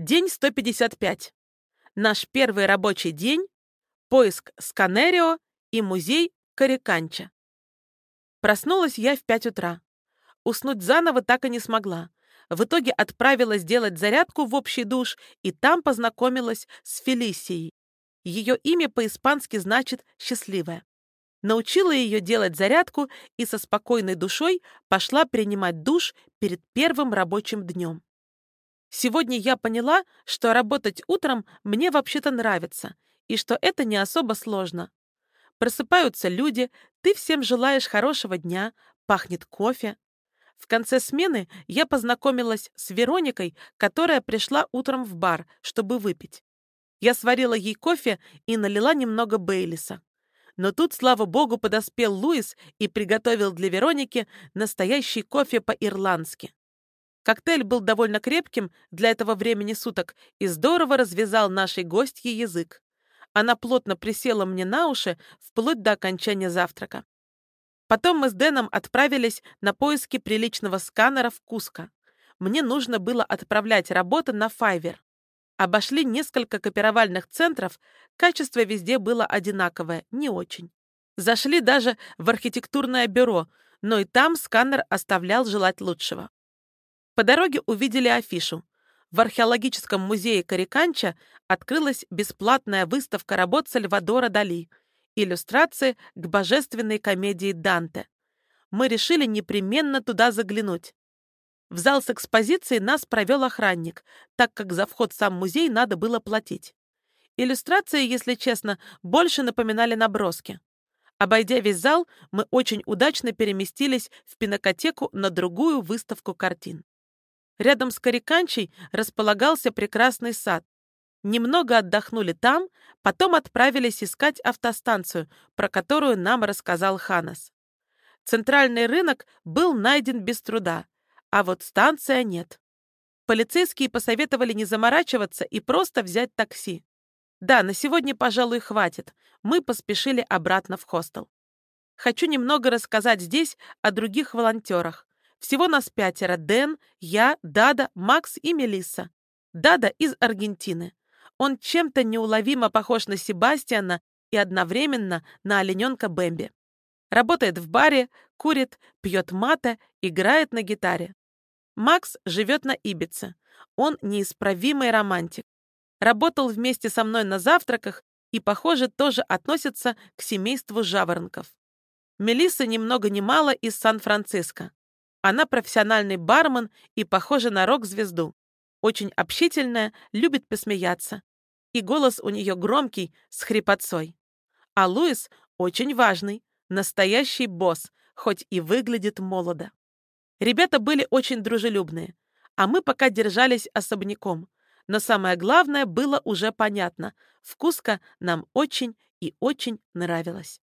День 155. Наш первый рабочий день, поиск Сканерио и музей Кариканча. Проснулась я в 5 утра. Уснуть заново так и не смогла. В итоге отправилась делать зарядку в общий душ и там познакомилась с Фелисией. Ее имя по-испански значит «счастливая». Научила ее делать зарядку и со спокойной душой пошла принимать душ перед первым рабочим днем. Сегодня я поняла, что работать утром мне вообще-то нравится, и что это не особо сложно. Просыпаются люди, ты всем желаешь хорошего дня, пахнет кофе. В конце смены я познакомилась с Вероникой, которая пришла утром в бар, чтобы выпить. Я сварила ей кофе и налила немного Бейлиса. Но тут, слава богу, подоспел Луис и приготовил для Вероники настоящий кофе по-ирландски. Коктейль был довольно крепким для этого времени суток и здорово развязал нашей гостье язык. Она плотно присела мне на уши вплоть до окончания завтрака. Потом мы с Дэном отправились на поиски приличного сканера в Куско. Мне нужно было отправлять работы на Файвер. Обошли несколько копировальных центров, качество везде было одинаковое, не очень. Зашли даже в архитектурное бюро, но и там сканер оставлял желать лучшего. По дороге увидели афишу. В археологическом музее Кариканча открылась бесплатная выставка работ Сальвадора Дали, иллюстрации к божественной комедии Данте. Мы решили непременно туда заглянуть. В зал с экспозицией нас провел охранник, так как за вход в сам музей надо было платить. Иллюстрации, если честно, больше напоминали наброски. Обойдя весь зал, мы очень удачно переместились в пинокотеку на другую выставку картин. Рядом с Кариканчей располагался прекрасный сад. Немного отдохнули там, потом отправились искать автостанцию, про которую нам рассказал Ханас. Центральный рынок был найден без труда, а вот станция нет. Полицейские посоветовали не заморачиваться и просто взять такси. Да, на сегодня, пожалуй, хватит. Мы поспешили обратно в хостел. Хочу немного рассказать здесь о других волонтерах. Всего нас пятеро. Дэн, я, Дада, Макс и Мелисса. Дада из Аргентины. Он чем-то неуловимо похож на Себастьяна и одновременно на олененка Бэмби. Работает в баре, курит, пьет мате, играет на гитаре. Макс живет на Ибице. Он неисправимый романтик. Работал вместе со мной на завтраках и, похоже, тоже относится к семейству жаворонков. Мелисса ни много ни мало из Сан-Франциско. Она профессиональный бармен и похожа на рок-звезду. Очень общительная, любит посмеяться. И голос у нее громкий, с хрипотцой. А Луис очень важный, настоящий босс, хоть и выглядит молодо. Ребята были очень дружелюбные, а мы пока держались особняком. Но самое главное было уже понятно. Вкуска нам очень и очень нравилась.